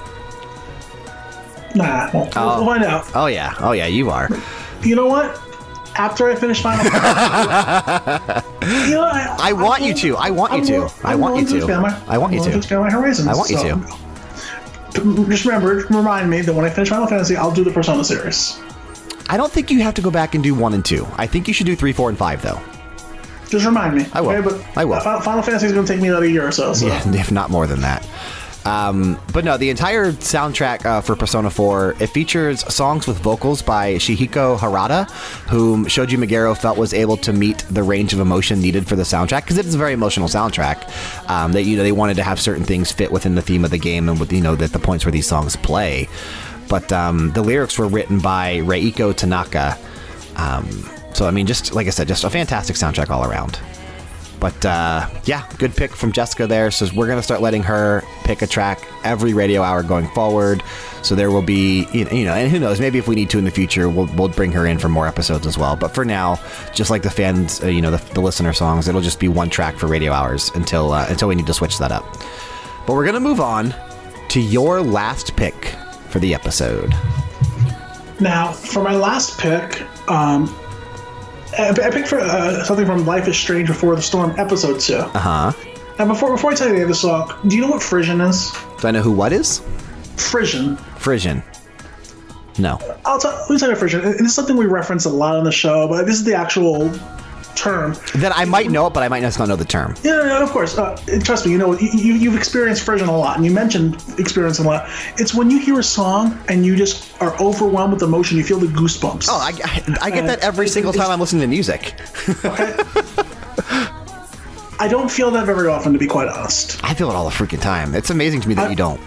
Nah, well, Oh. we'll find out. Oh yeah, oh yeah, you are. You know what? After I finish Final Fantasy, [LAUGHS] you know, I, I want you to. I want you to. I want you to. I want you to. expand my horizons. I want you to. Just remember, remind me that when I finish Final Fantasy, I'll do the Persona series. I don't think you have to go back and do one and two. I think you should do three, four, and five though. Just remind me. I will. Okay, but I will. Final Fantasy is going to take me about a year or so. so. Yeah, [LAUGHS] if not more than that. Um, but no, the entire soundtrack uh, for Persona 4 it features songs with vocals by Shihoko Hirata, whom Shoji Meguro felt was able to meet the range of emotion needed for the soundtrack because it is a very emotional soundtrack. Um, that you know they wanted to have certain things fit within the theme of the game and with you know that the points where these songs play. But um, the lyrics were written by Reiko Tanaka. Um, so I mean, just like I said, just a fantastic soundtrack all around. But uh, yeah, good pick from Jessica there. So we're gonna start letting her pick a track every radio hour going forward. So there will be, you know, and who knows, maybe if we need to in the future, we'll, we'll bring her in for more episodes as well. But for now, just like the fans, uh, you know, the, the listener songs, it'll just be one track for radio hours until uh, until we need to switch that up. But we're gonna move on to your last pick for the episode. Now, for my last pick, um, I, picked for uh, something from Life is Strange Before the Storm, episode two. Uh huh. Now, before before I tell you the name of the song, do you know what frisson is? Do I know who what is? Frisson. Frisson. No. I'll tell. Let me tell you frisson. And This is something we reference a lot on the show, but this is the actual term. That I might know it, but I might not know the term. Yeah, no, of course. Uh, trust me, you know, you, you- you've experienced frisson a lot, and you mentioned experiencing a lot. It's when you hear a song and you just are overwhelmed with emotion. You feel the goosebumps. Oh, I, I, I get that every single time I'm listening to music. [LAUGHS] I don't feel that very often, to be quite honest. I feel it all the freaking time. It's amazing to me that you don't.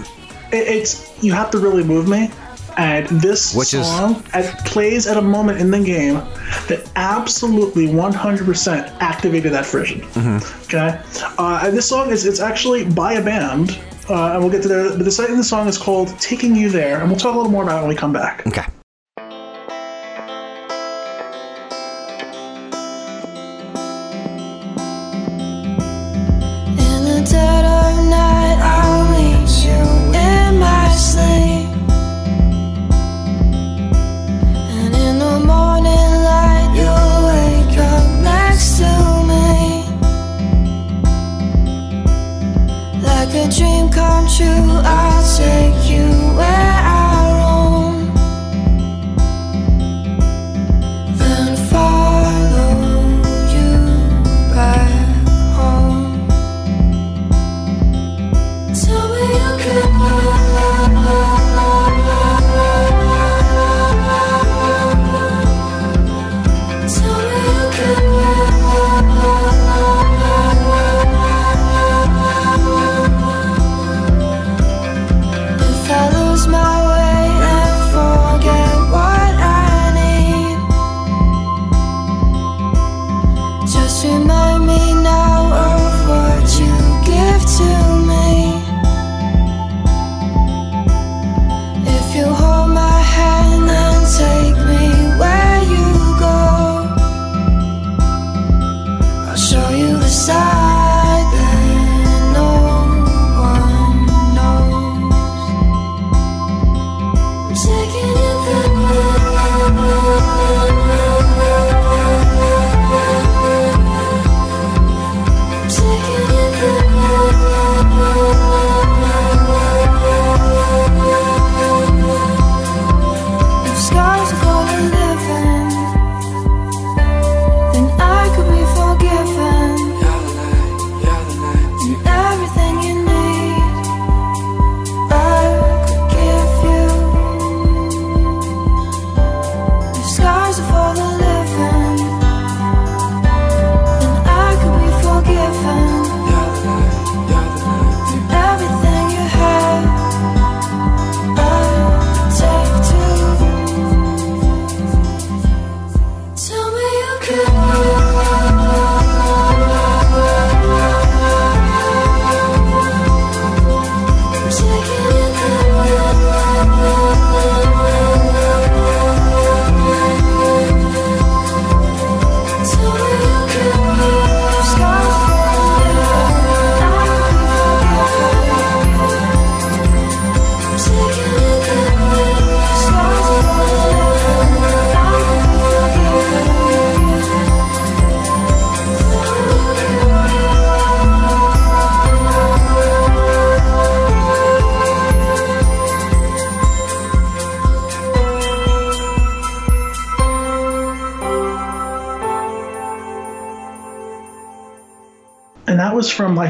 It, it's you have to really move me. And this Which song at, plays at a moment in the game that absolutely 100% activated that frisson. Mm-hmm. Okay, uh, and this song is it's actually by a band, uh, and we'll get to there. But the site in the song is called "Taking You There," and we'll talk a little more about it when we come back. Okay.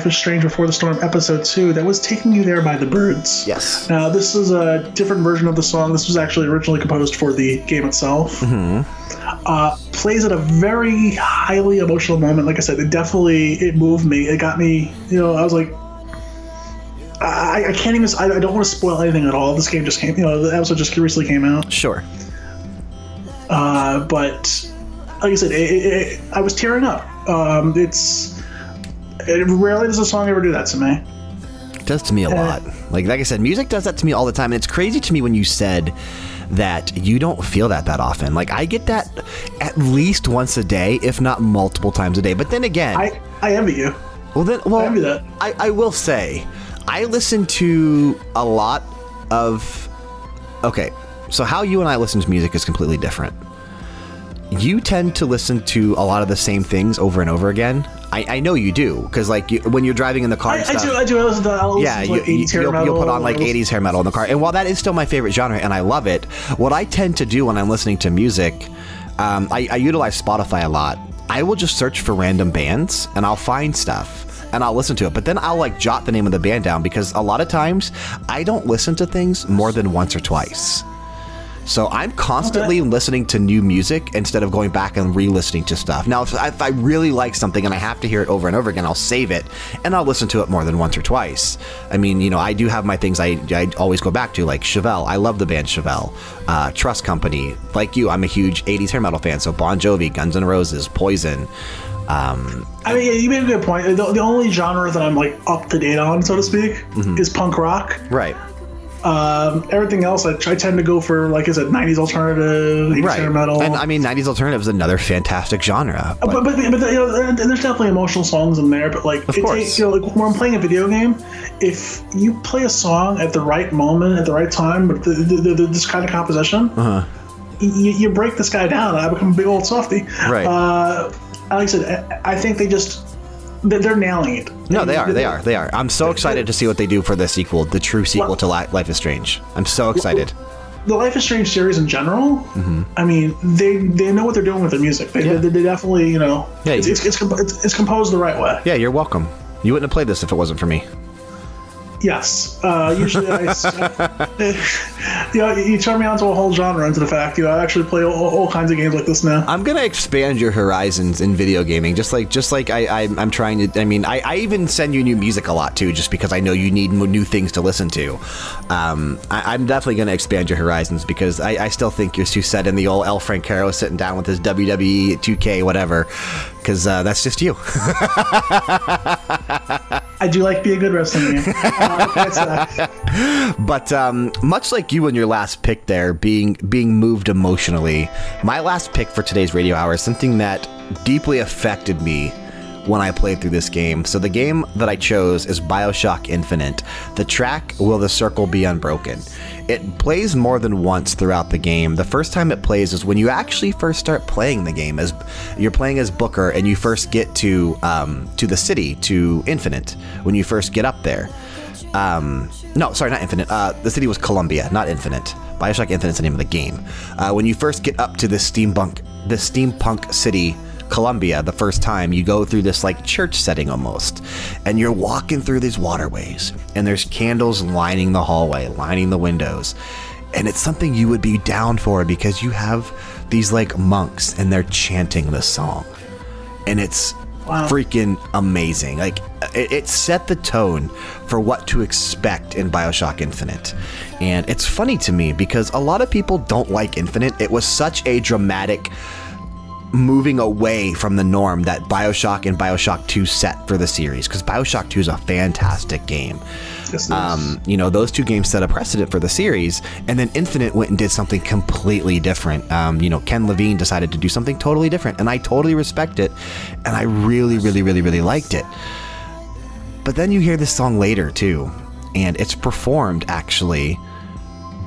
Life is Strange Before the Storm, episode two. That was Taking You There by the Birds. Yes. Now, this is a different version of the song. This was actually originally composed for the game itself. Mm-hmm. Uh, plays at a very highly emotional moment. Like I said, it definitely it moved me. It got me. You know, I was like, I, I can't even. I, I don't want to spoil anything at all. This game just came. You know, the episode just recently came out. Sure. Uh, but like I said, it, it, it, I was tearing up. Um, it's it, rarely does a song ever do that to me. It does to me a lot. Like like I said, music does that to me all the time, and it's crazy to me when you said that you don't feel that that often. Like I get that at least once a day, if not multiple times a day. But then again, I I envy you. well then, well, I envy that. I, I will say, I listen to a lot of. Okay, so how you and I listen to music is completely different. You tend to listen to a lot of the same things over and over again. I, I know you do because like you, when you're driving in the car, I, and I do. I do. I listen to. I'll yeah, you, to, like, 80s hair will metal, you'll put on like 80s hair metal in the car. And while that is still my favorite genre and I love it, what I tend to do when I'm listening to music, um, I, I utilize Spotify a lot. I will just search for random bands and I'll find stuff and I'll listen to it. But then I'll like jot the name of the band down because a lot of times I don't listen to things more than once or twice. So I'm constantly listening to new music instead of going back and re-listening to stuff. Now, if I, if I really like something and I have to hear it over and over again, I'll save it and I'll listen to it more than once or twice. I mean, you know, I do have my things I, I always go back to, like Chevelle. I love the band Chevelle. Uh, Trust Company. Like you, I'm a huge 80s hair metal fan. So Bon Jovi, Guns N' Roses, Poison. Um, I mean, yeah, you made a good point. The, the only genre that I'm like up to date on, so to speak, Mm-hmm. is punk rock. right. Um, everything else, I, I tend to go for, like I said, 90s alternative, 80s Right. metal. And I mean, 90s alternative is another fantastic genre. but, but, but, you know, there- there's definitely emotional songs in there. But like, Of it course. takes, you know, like when I'm playing a video game, if you play a song at the right moment, at the right time, with the, the, the, this kind of composition, Uh-huh. you, you break this guy down. I become a big old softy. Right. Uh, like I said, I think they just they're, nailing it. No, they are. They are. They are. I'm so excited to see what they do for the sequel, the true sequel to Life is Strange. I'm so excited. the Life is Strange series in general, mm-hmm. I mean, they they know what they're doing with their music. They. Yeah. they, they definitely, you know, Yeah, it's, it's, it's, it's, it's composed the right way. Yeah, you're welcome. You wouldn't have played this if it wasn't for me. Yes. Uh, usually, I, [LAUGHS] [LAUGHS] you know, you turn me onto a whole genre into the fact. You know, I actually play all, all kinds of games like this now. I'm gonna expand your horizons in video gaming, just like just like I, I I'm trying to. I mean, I, I even send you new music a lot too, just because I know you need new things to listen to. Um, I, I'm definitely gonna expand your horizons because I, I still think you're too set in the old El Francaro sitting down with his WWE 2K whatever, because uh, that's just you. [LAUGHS] I do like be a good wrestling game. Uh, uh, But um, much like you and your last pick there, being being moved emotionally, my last pick for today's radio hour is something that deeply affected me when I played through this game. So the game that I chose is Bioshock Infinite. The track "Will the Circle Be Unbroken." It plays more than once throughout the game. The first time it plays is when you actually first start playing the game. As you're playing as Booker, and you first get to um, to the city, to Infinite. When you first get up there um, no, sorry, not Infinite. Uh, the city was Columbia, not Infinite. Bioshock Infinite's the name of the game. Uh, when you first get up to this steampunk, this steampunk city, Columbia, the first time you go through this like church setting almost, and you're walking through these waterways, and there's candles lining the hallway, lining the windows, and it's something you would be down for because you have these like monks and they're chanting this song and it's freaking amazing. Like it, it set the tone for what to expect in BioShock Infinite. And it's funny to me because a lot of people don't like Infinite. It was such a dramatic moving away from the norm that BioShock and BioShock 2 set for the series because BioShock 2 is a fantastic game. yes. Um, you know, those two games set a precedent for the series, and then Infinite went and did something completely different. Um, you know, Ken Levine decided to do something totally different, and I totally respect it, and I really, really, really, really liked it. But then you hear this song later too, and it's performed actually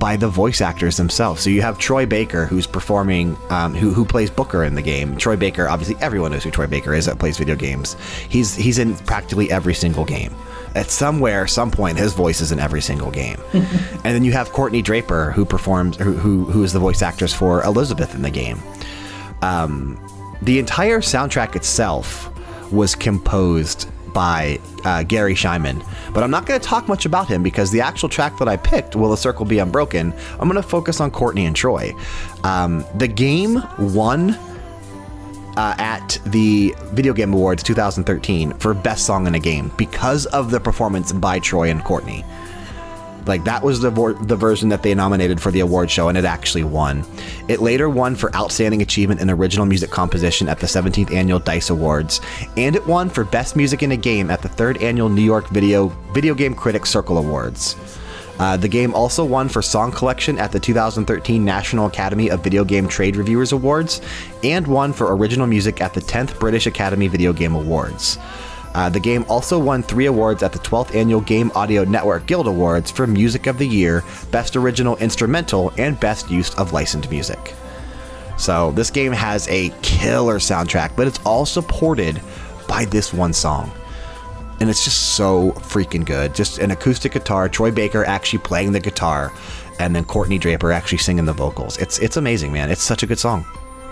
by the voice actors themselves. So you have Troy Baker, who's performing, um, who who plays Booker in the game. Troy Baker, obviously, everyone knows who Troy Baker is that plays video games. He's he's in practically every single game. At somewhere, some point, his voice is in every single game. [LAUGHS] and then you have Courtney Draper, who performs, who who, who is the voice actress for Elizabeth in the game. Um, the entire soundtrack itself was composed by uh, Garry Schyman. But I'm not going to talk much about him because the actual track that I picked, Will the Circle Be Unbroken, I'm going to focus on Courtney and Troy. Um, the game won uh, at the Video Game Awards 2013 for Best Song in a Game because of the performance by Troy and Courtney. Like that was the the version that they nominated for the award show, and it actually won. It later won for Outstanding Achievement in Original Music Composition at the 17th Annual Dice Awards, and it won for Best Music in a Game at the third Annual New York Video Video Game Critics Circle Awards. Uh, the game also won for Song Collection at the 2013 National Academy of Video Game Trade Reviewers Awards, and won for Original Music at the 10th British Academy Video Game Awards. Uh, the game also won three awards at the 12th Annual Game Audio Network Guild Awards for Music of the Year, Best Original Instrumental, and Best Use of Licensed Music. So, this game has a killer soundtrack, but it's all supported by this one song. And it's just so freaking good. Just an acoustic guitar, Troy Baker actually playing the guitar, and then Courtney Draper actually singing the vocals. It's it's amazing, man. It's such a good song.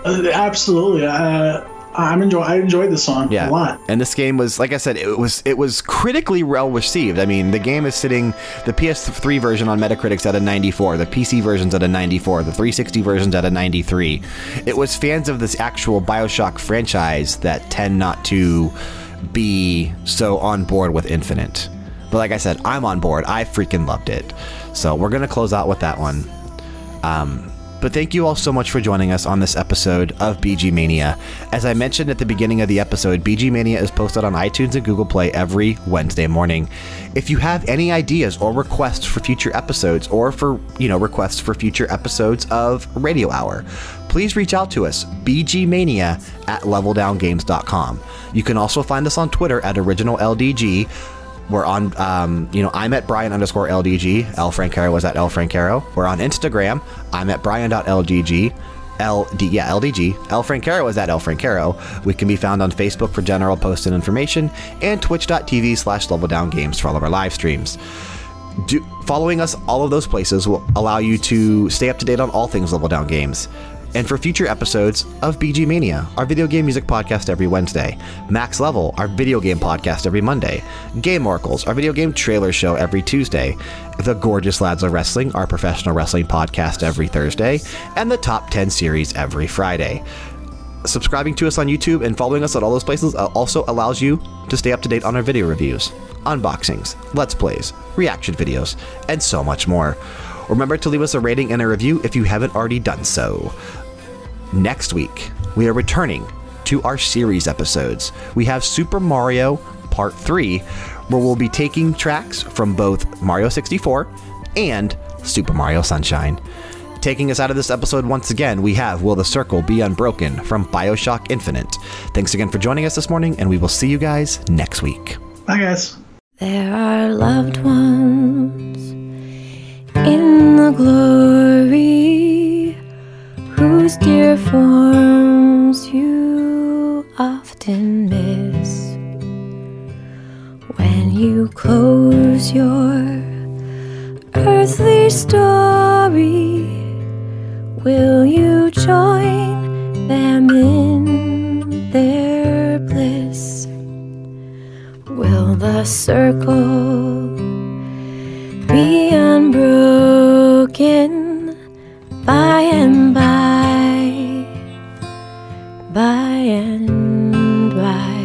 Uh, absolutely. Uh, I'm enjoy. I enjoyed the song Yeah. a lot. And this game was, like I said, it was it was critically well received. I mean, the game is sitting the PS3 version on Metacritic's at a 94, the PC version's at a 94, the 360 version's at a 93. It was fans of this actual BioShock franchise that tend not to be so on board with Infinite. But like I said, I'm on board. I freaking loved it. So we're gonna close out with that one. Um, but thank you all so much for joining us on this episode of BG Mania. As I mentioned at the beginning of the episode, BG Mania is posted on iTunes and Google Play every Wednesday morning. If you have any ideas or requests for future episodes or for, you know, requests for future episodes of Radio Hour, please reach out to us, bgmania at leveldowngames.com. You can also find us on Twitter at OriginalLDG. We're on, um, you know, I'm at Brian underscore LDG. L Francaro was at L Francaro. We're on Instagram. I'm at Brian.LDG. LD, yeah, LDG. L Francaro is at L Francaro. We can be found on Facebook for general posts and information, and twitch.tv slash level down games for all of our live streams. Do, following us all of those places will allow you to stay up to date on all things level down games. And for future episodes of BG Mania, our video game music podcast every Wednesday, Max Level, our video game podcast every Monday, Game Oracles, our video game trailer show every Tuesday, The Gorgeous Lads of Wrestling, our professional wrestling podcast every Thursday, and the Top 10 series every Friday subscribing to us on YouTube and following us at all those places uh, also allows you to stay up to date on our video reviews, unboxings, let's plays, reaction videos, and so much more. Remember to leave us a rating and a review if you haven't already done so. Next week, we are returning to our series episodes. We have Super Mario Part 3, where we'll be taking tracks from both Mario 64 and Super Mario Sunshine. Taking us out of this episode once again, we have Will the Circle Be Unbroken from Bioshock Infinite. Thanks again for joining us this morning, and we will see you guys next week. Bye, guys. There are loved ones glory whose dear forms you often miss when you close your earthly story. Will you join them in their bliss? Will the circle be unbroken by and by, by and by?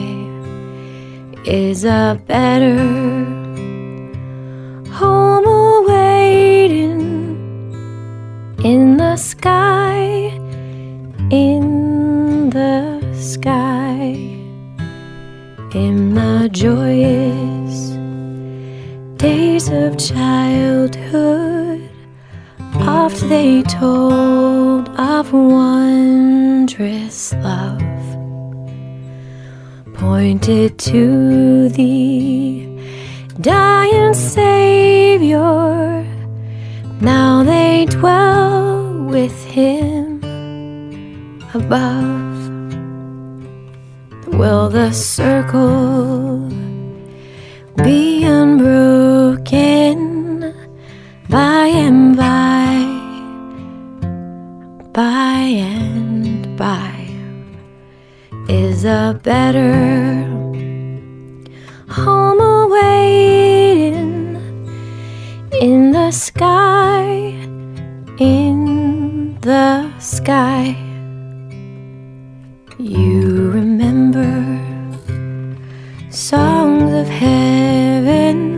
Is a better home awaiting in the sky, in the sky in the joyous days of childhood. Oft they told of wondrous love, pointed to the dying Savior. Now they dwell with him above. Will the circle be unbroken by and by, by and by is a better home awaiting in the sky, in the sky. You remember songs of heaven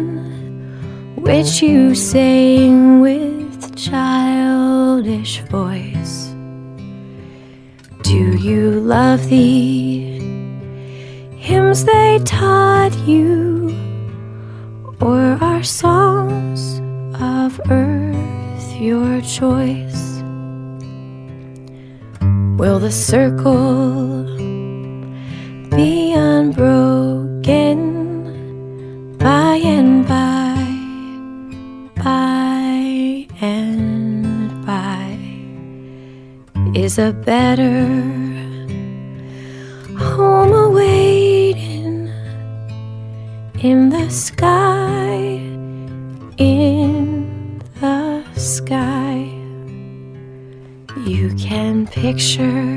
which you sang with childish voice. Do you love the hymns they taught you, or are songs of earth your choice? Will the circle be unbroken Is a better home awaiting in the sky, in the sky? You can picture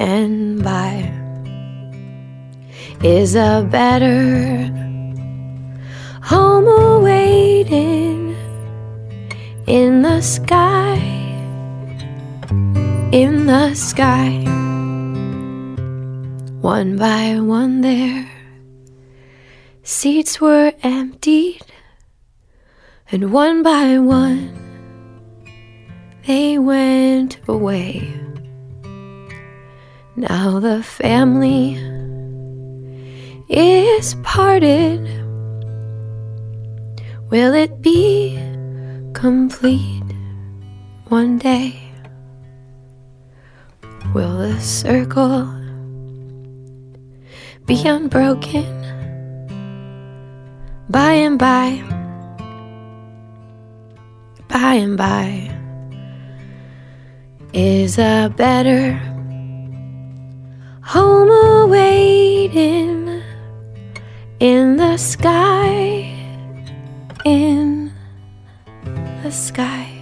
and by is a better home awaiting in the sky, in the sky. One by one, there seats were emptied, and one by one they went away. Now the family is parted. Will it be complete one day? Will the circle be unbroken by and by? By and by is a better home awaiting in the sky, in the sky.